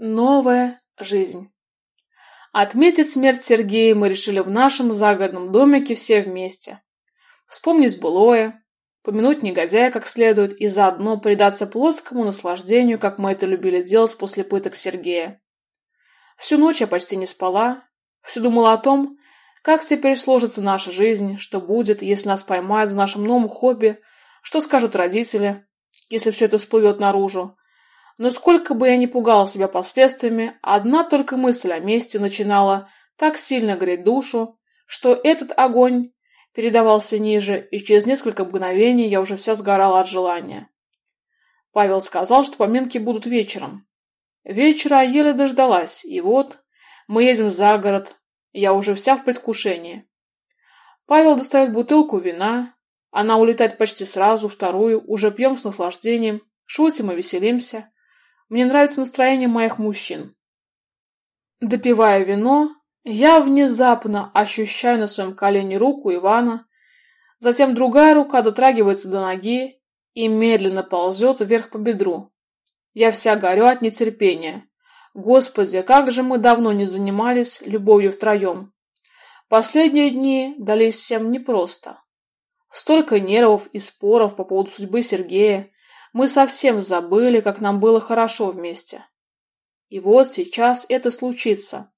Новая жизнь. Отметить смерть Сергея мы решили в нашем загородном домике все вместе. Вспомнить былое, помянуть негодяя как следует и заодно предаться плотскому наслаждению, как мы это любили делать после пыток Сергея. Всю ночь я почти не спала, все думала о том, как теперь сложится наша жизнь, что будет, если нас поймают за нашим новым хобби, что скажут родители, если все это всплывет наружу, но сколько бы я ни пугала себя последствиями, одна только мысль о месте начинала так сильно греть душу, что этот огонь передавался ниже, и через несколько мгновений я уже вся сгорала от желания. Павел сказал, что поминки будут вечером. Вечера еле дождалась, и вот мы едем за город, я уже вся в предвкушении. Павел достает бутылку вина, она улетает почти сразу, вторую, уже пьем с наслаждением, шутим и веселимся. Мне нравится настроение моих мужчин. Допивая вино, я внезапно ощущаю на своем колене руку Ивана, затем другая рука дотрагивается до ноги и медленно ползет вверх по бедру. Я вся горю от нетерпения. Господи, как же мы давно не занимались любовью втроем. Последние дни дались всем непросто. Столько нервов и споров по поводу судьбы Сергея, мы совсем забыли, как нам было хорошо вместе. И вот сейчас это случится.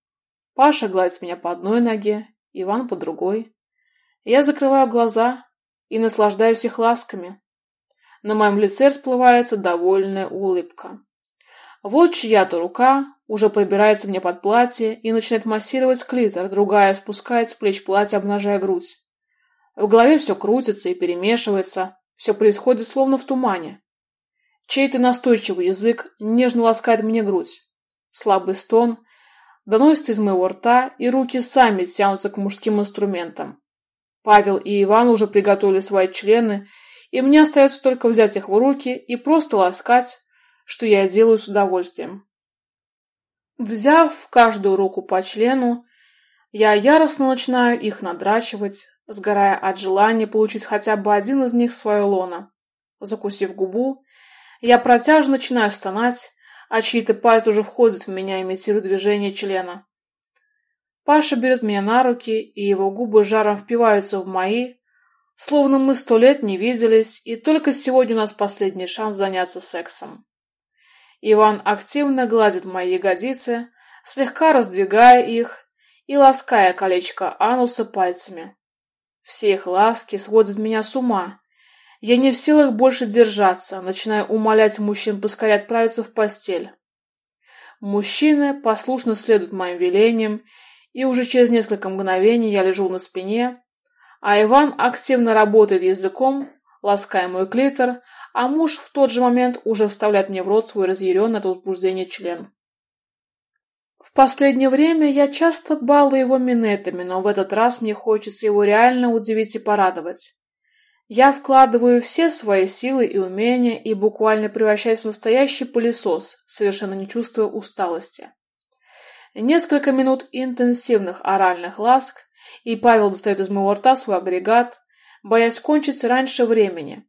Паша гладит меня по одной ноге, Иван по другой. Я закрываю глаза и наслаждаюсь их ласками. На моем лице расплывается довольная улыбка. Вот чья-то рука уже пробирается мне под платье и начинает массировать клитор, другая спускает с плеч платье, обнажая грудь. В голове все крутится и перемешивается, все происходит словно в тумане. Чей-то настойчивый язык нежно ласкает мне грудь. Слабый стон доносится из моего рта, и руки сами тянутся к мужским инструментам. Павел и Иван уже приготовили свои члены, и мне остается только взять их в руки и просто ласкать, что я делаю с удовольствием. Взяв каждую руку по члену, я яростно начинаю их надрачивать, сгорая от желания получить хотя бы один из них в свое лоно. Закусив губу, я протяжно начинаю стонать, а чьи-то пальцы уже входят в меня, имитируя движение члена. Паша берет меня на руки, и его губы жаром впиваются в мои, словно мы сто лет не виделись, и только сегодня у нас последний шанс заняться сексом. Иван активно гладит мои ягодицы, слегка раздвигая их и лаская колечко ануса пальцами. Все их ласки сводят меня с ума, я не в силах больше держаться, начинаю умолять мужчин поскорее отправиться в постель. Мужчины послушно следуют моим велениям, и уже через несколько мгновений я лежу на спине, а Иван активно работает языком, лаская мой клитор, а муж в тот же момент уже вставляет мне в рот свой разъяренный от возбуждения член. В последнее время я часто балую его минетами, но в этот раз мне хочется его реально удивить и порадовать. Я вкладываю все свои силы и умения и буквально превращаюсь в настоящий пылесос, совершенно не чувствуя усталости. Несколько минут интенсивных оральных ласк, и Павел достает из моего рта свой агрегат, боясь кончить раньше времени.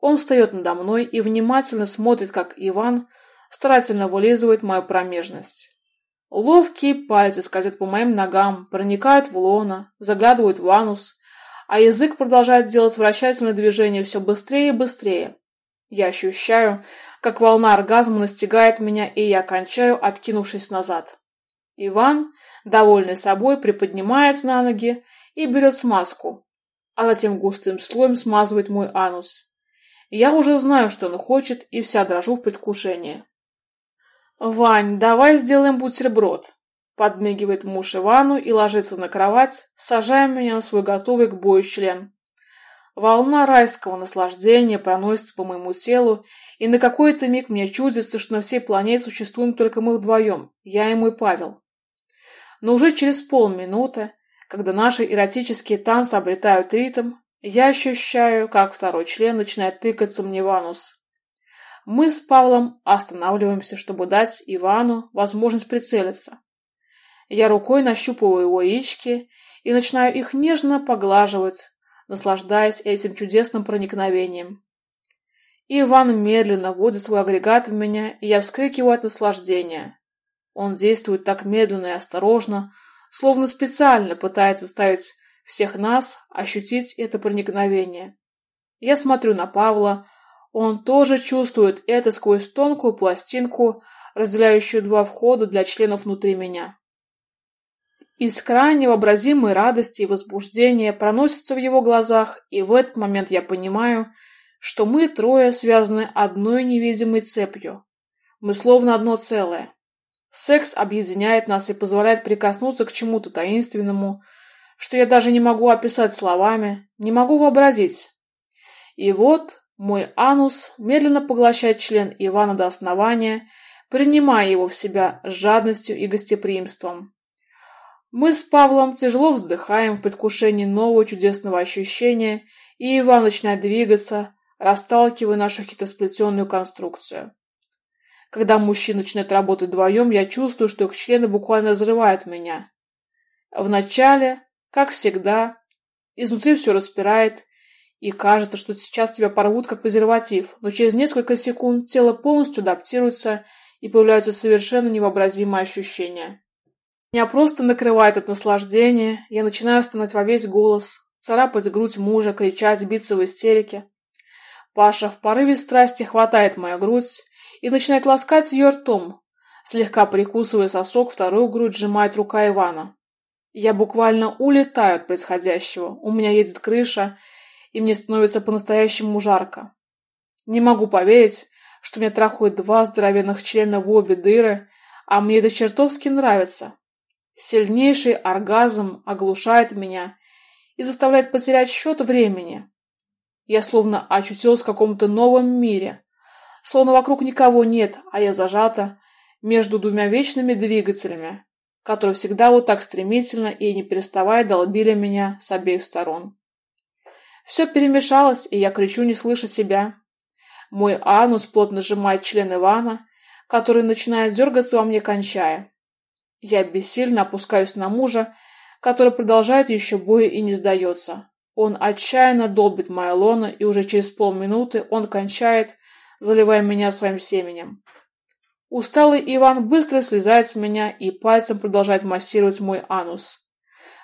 Он встает надо мной и внимательно смотрит, как Иван старательно вылизывает мою промежность. Ловкие пальцы скользят по моим ногам, проникают в лоно, заглядывают в анус, а язык продолжает делать вращательные движения все быстрее и быстрее. Я ощущаю, как волна оргазма настигает меня, и я кончаю, откинувшись назад. Иван, довольный собой, приподнимается на ноги и берет смазку, а затем густым слоем смазывает мой анус. Я уже знаю, что он хочет, и вся дрожу в предвкушении. «Вань, давай сделаем бутерброд», Подмигивает муж Ивану и ложится на кровать, сажая меня на свой готовый к бою член. Волна райского наслаждения проносится по моему телу, и на какой-то миг мне чудится, что на всей планете существуем только мы вдвоем, я и мой Павел. Но уже через полминуты, когда наши эротические танцы обретают ритм, я ощущаю, как второй член начинает тыкаться мне в анус. Мы с Павлом останавливаемся, чтобы дать Ивану возможность прицелиться. Я рукой нащупываю его яички и начинаю их нежно поглаживать, наслаждаясь этим чудесным проникновением. Иван медленно вводит свой агрегат в меня, и я вскрикиваю от наслаждения. Он действует так медленно и осторожно, словно специально пытается ставить всех нас ощутить это проникновение. Я смотрю на Павла, он тоже чувствует это сквозь тонкую пластинку, разделяющую два входа для членов внутри меня. Из крайне радости и возбуждения проносится в его глазах, и в этот момент я понимаю, что мы трое связаны одной невидимой цепью. Мы словно одно целое. Секс объединяет нас и позволяет прикоснуться к чему-то таинственному, что я даже не могу описать словами, не могу вообразить. И вот мой анус медленно поглощает член Ивана до основания, принимая его в себя с жадностью и гостеприимством. Мы с Павлом тяжело вздыхаем в предвкушении нового чудесного ощущения, и Иван начинает двигаться, расталкивая нашу хитросплетенную конструкцию. Когда мужчины начинают работать вдвоем, я чувствую, что их члены буквально разрывают меня. Вначале, как всегда, изнутри все распирает, и кажется, что сейчас тебя порвут как презерватив, но через несколько секунд тело полностью адаптируется и появляются совершенно невообразимые ощущения. Меня просто накрывает от наслаждения, я начинаю стонать во весь голос, царапать грудь мужа, кричать, биться в истерике. Паша в порыве страсти хватает мою грудь и начинает ласкать ее ртом, слегка прикусывая сосок, вторую грудь сжимает рука Ивана. Я буквально улетаю от происходящего, у меня едет крыша, и мне становится по-настоящему жарко. Не могу поверить, что меня трахают два здоровенных члена в обе дыры, а мне это чертовски нравится. Сильнейший оргазм оглушает меня и заставляет потерять счет времени. Я словно очутилась в каком-то новом мире, словно вокруг никого нет, а я зажата между двумя вечными двигателями, которые всегда вот так стремительно и не переставая долбили меня с обеих сторон. Все перемешалось, и я кричу, не слыша себя. Мой анус плотно сжимает член Ивана, который начинает дергаться во мне, кончая. Я бессильно опускаюсь на мужа, который продолжает еще бой и не сдается. Он отчаянно долбит мое лоно, и уже через полминуты он кончает, заливая меня своим семенем. Усталый Иван быстро слезает с меня и пальцем продолжает массировать мой анус.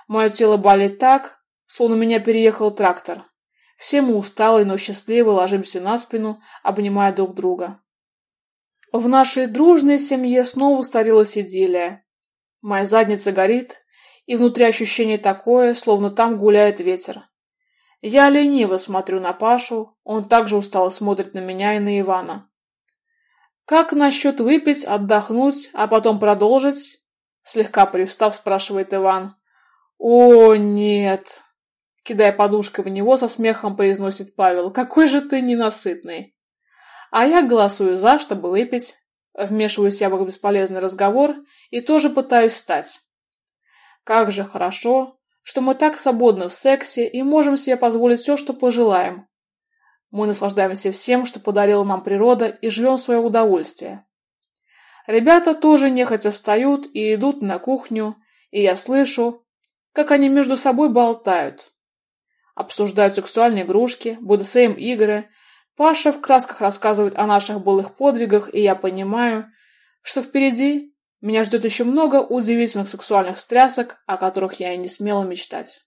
Мое тело болит так, словно меня переехал трактор. Все мы усталые, но счастливы, ложимся на спину, обнимая друг друга. В нашей дружной семье снова устарилась идиллия. Моя задница горит, и внутри ощущение такое, словно там гуляет ветер. Я лениво смотрю на Пашу, он также устало смотрит на меня и на Ивана. «Как насчет выпить, отдохнуть, а потом продолжить?» Слегка привстав, спрашивает Иван. «О, нет!» Кидая подушкой в него, со смехом произносит Павел. «Какой же ты ненасытный!» А я голосую за, чтобы выпить. Вмешиваюсь я в их бесполезный разговор и тоже пытаюсь встать. Как же хорошо, что мы так свободны в сексе и можем себе позволить все, что пожелаем. Мы наслаждаемся всем, что подарила нам природа, и живем свое удовольствие. Ребята тоже нехотя встают и идут на кухню, и я слышу, как они между собой болтают. Обсуждают сексуальные игрушки, БДСМ-игры, Паша в красках рассказывает о наших былых подвигах, и я понимаю, что впереди меня ждет еще много удивительных сексуальных встрясок, о которых я и не смела мечтать.